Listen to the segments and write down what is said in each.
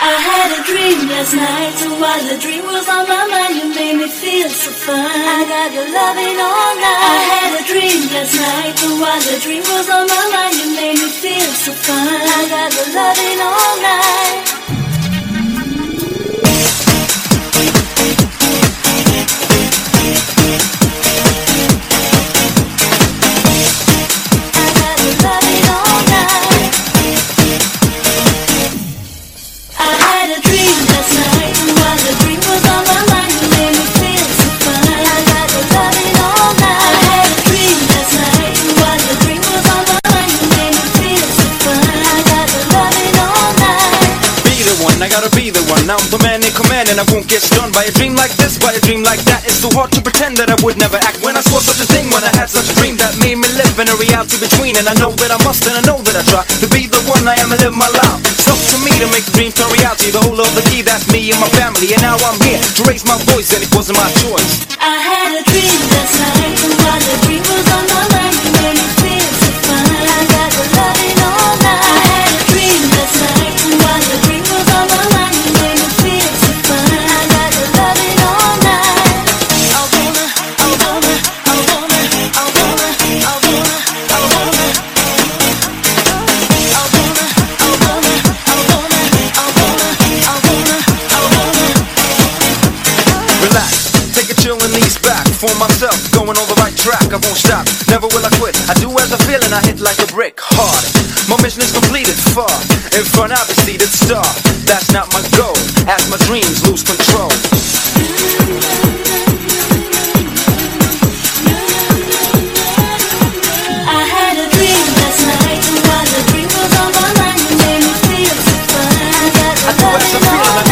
I had a dream last night, and while the dream was on my mind, you made me feel so fine. I got your loving all night. I had a dream last night, and while the dream was on my mind, you made me feel so fine. I got your loving all night. I'm the man in command and I won't get stunned by a dream like this, by a dream like that. It's so hard to pretend that I would never act when I saw such a thing, when I had such a dream that made me live in a reality between. And I know that I must and I know that I try to be the one I am and live my life. It's up to me to make the dream turn reality. The whole of the key, that's me and my family. And now I'm here to raise my voice and it wasn't my choice. I had a dream last night while the dream was on my mind, I won't stop, never will I quit. I do as I feel and I hit like a brick hard. My mission is completed, far in front of a seated star. That's not my goal, as my dreams lose control. I had a dream last night, and while the dream was on my mind, made me feel so fine. I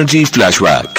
Energy Flashback.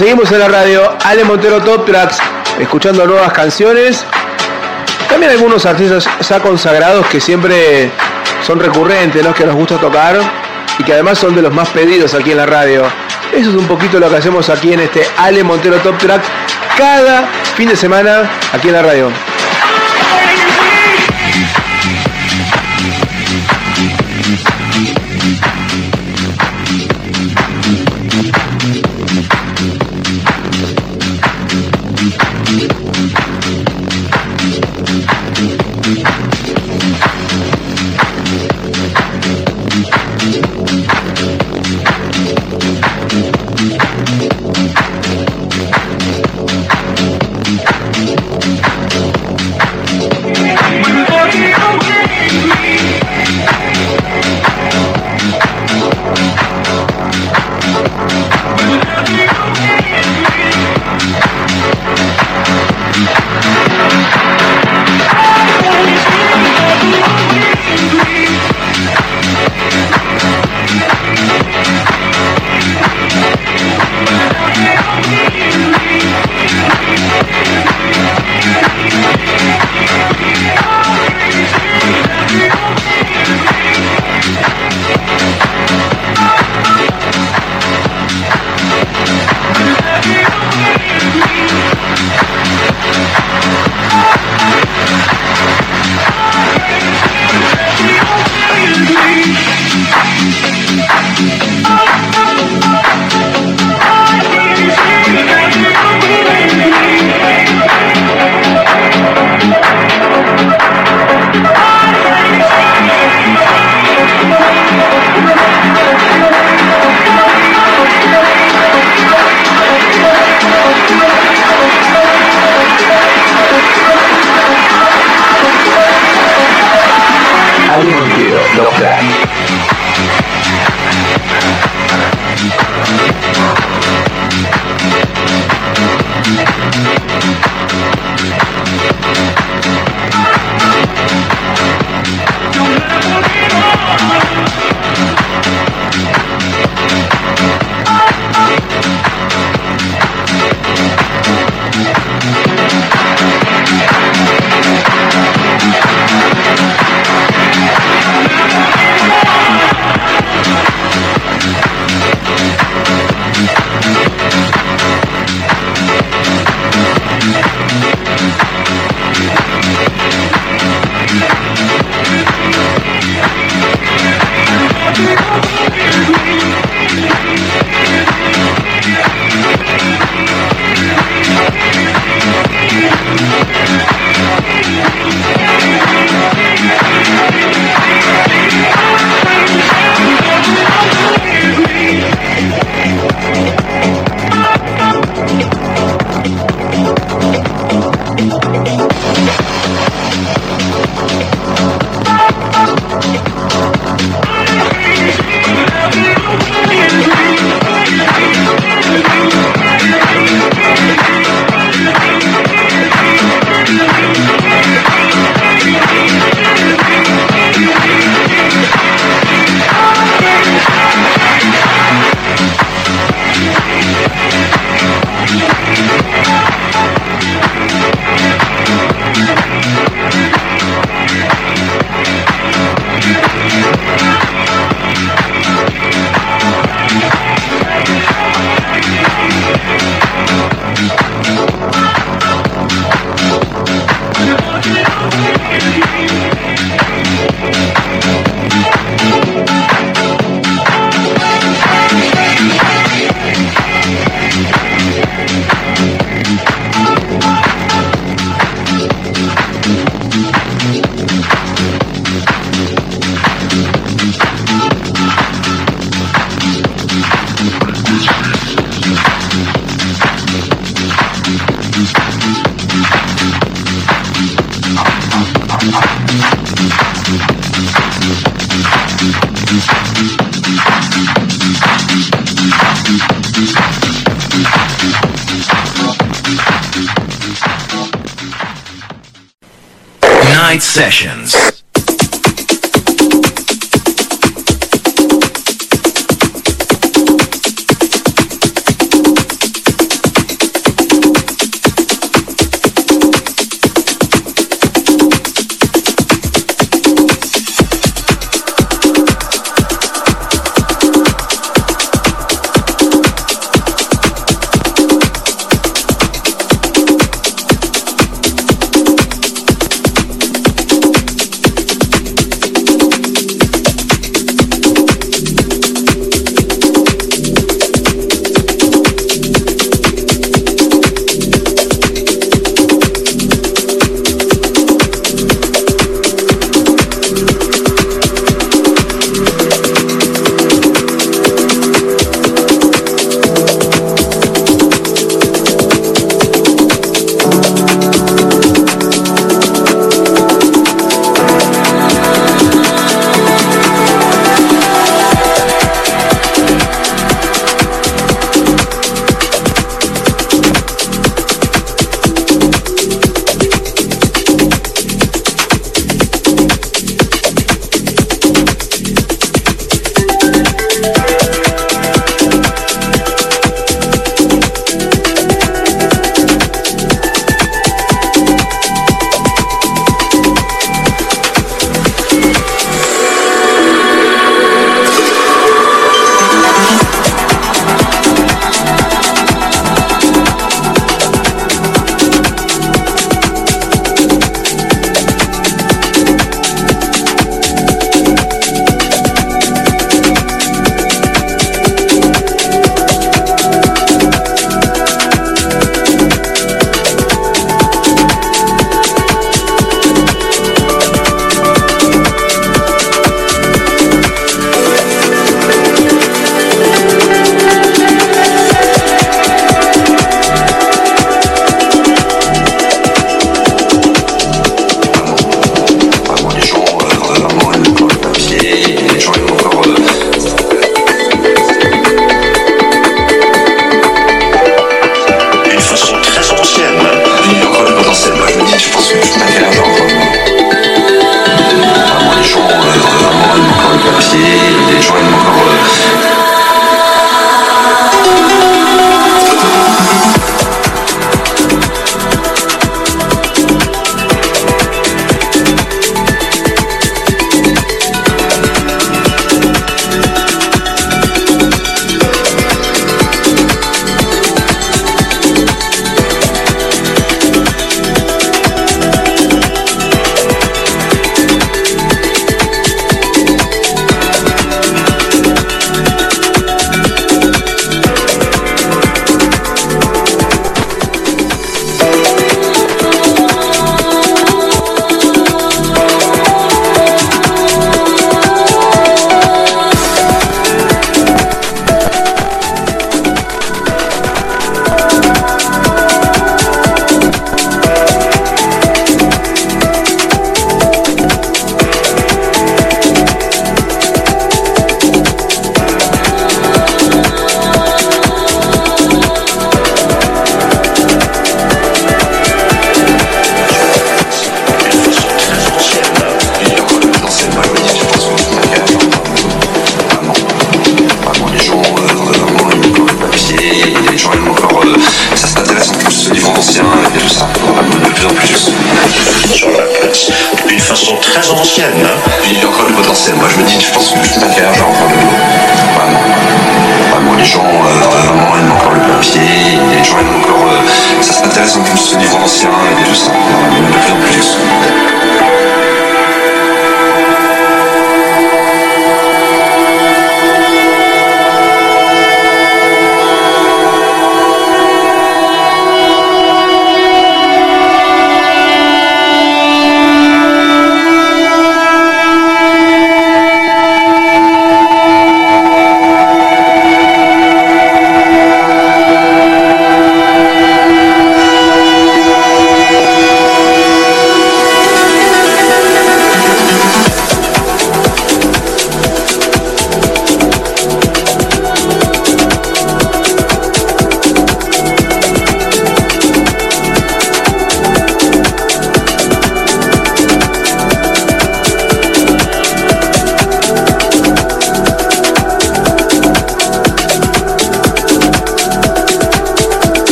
Seguimos en la radio, Ale Montero Top Tracks, escuchando nuevas canciones. También algunos artistas ya consagrados que siempre son recurrentes, los que nos gusta tocar y que además son de los más pedidos aquí en la radio. Eso es un poquito lo que hacemos aquí en este Ale Montero Top Track cada fin de semana aquí en la radio.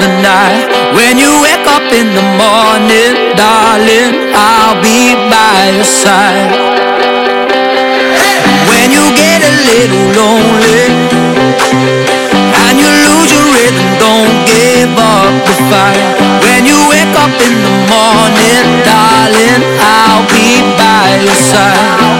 The night. When you wake up in the morning, darling, I'll be by your side. When you get a little lonely and you lose your rhythm, don't give up the fight. When you wake up in the morning, darling, I'll be by your side.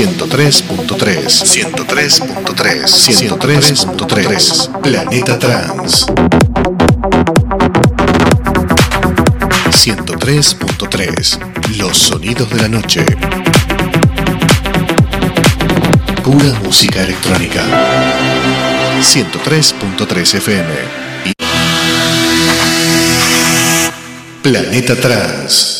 103.3 103.3 103.3 Planeta Trans. 103.3 Los sonidos de la noche. Pura música electrónica. 103.3 FM Planeta Trans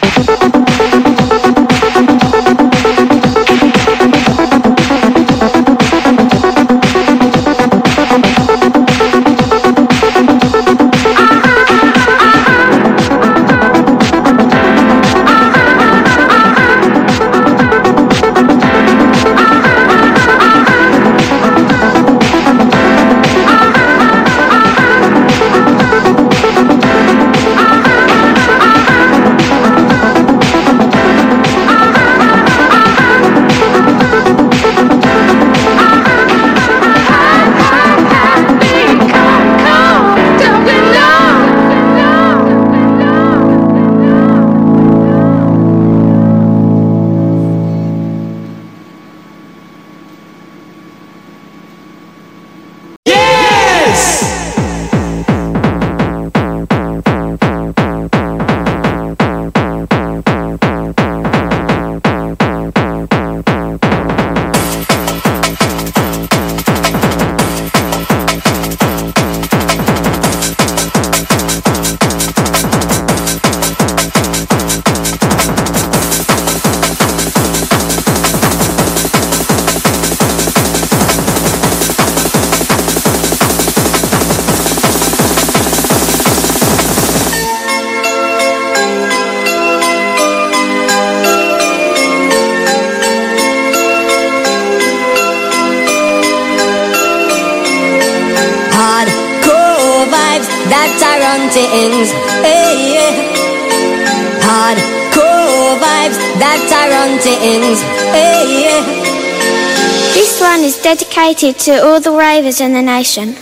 to all the ravers in the nation.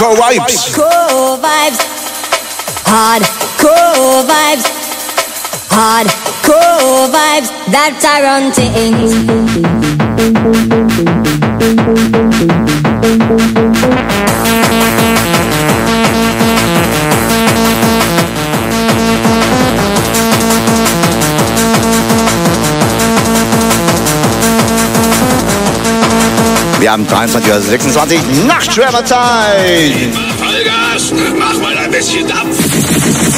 Hardcore vibes. Hardcore vibes. Hardcore vibes. Hardcore vibes. That's our own Wir haben 23.26 Uhr Nachtschwärmerzeit. Vollgas, mach mal ein bisschen Dampf.